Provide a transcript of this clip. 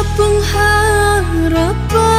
Cinta pengharapan